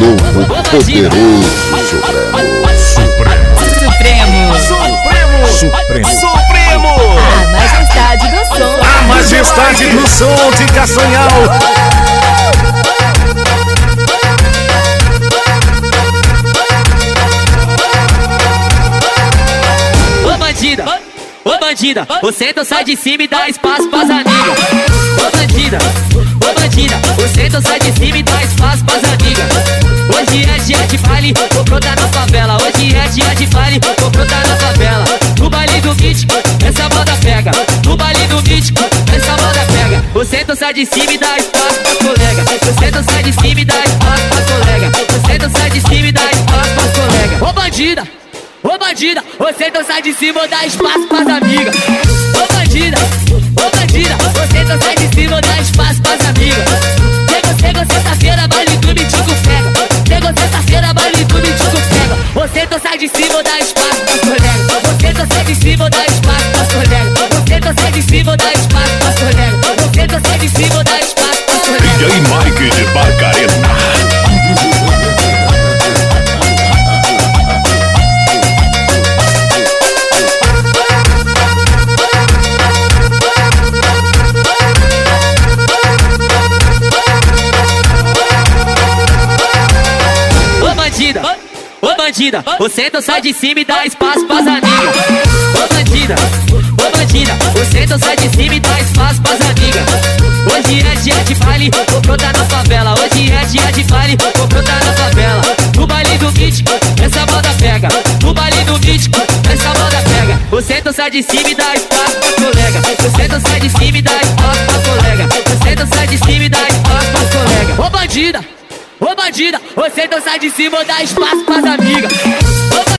novo, poderoso Supremo. Supremo. Supremo. Supremo. Supremo. A majestade do som. A majestade do som de Castanhal. Ô bandida, ô bandida, você então sai de cima e dá espaço pras amigas. Ô bandida, ô bandida, você então sai de cima e dá espaço pras amigas. Baile, vou brotar na favela. Hoje é dia de baile, vou brotar na favela. No baile do mítico, essa moda pega. No baile do mítico, essa moda pega. Você sai de cima e dá espaço pras colega. Você sai de cima e dá espaço pras colega. Você sai de cima e dá espaço pras colega. Ô bandida! Ô bandida, você sai de cima ou dá espaço pras amigas. De cima espaço pras colegas. Você então sai de cima espaço pras colegas. Você então sai de cima espaço pras colegas. Você então sai de cima espaço pras colegas. DJ Mike de Barcarena. Ô bandida, você então sai de cima e dá espaço pras amigas. Ô bandida, ô bandida, você então sai de cima e dá espaço pras amigas. Hoje é dia de baile, vou brotar na favela. Hoje é dia de baile, vou brotar na favela. No baile do mítico, essa moda pega. No baile do mítico, essa moda pega. Você então sai de cima e dá espaço pras colega. Você então sai de cima e dá espaço pras colega. Você então sai de cima e dá espaço pras colega. Ô bandida! Bandida, você sai de cima dá espaço pras amigas.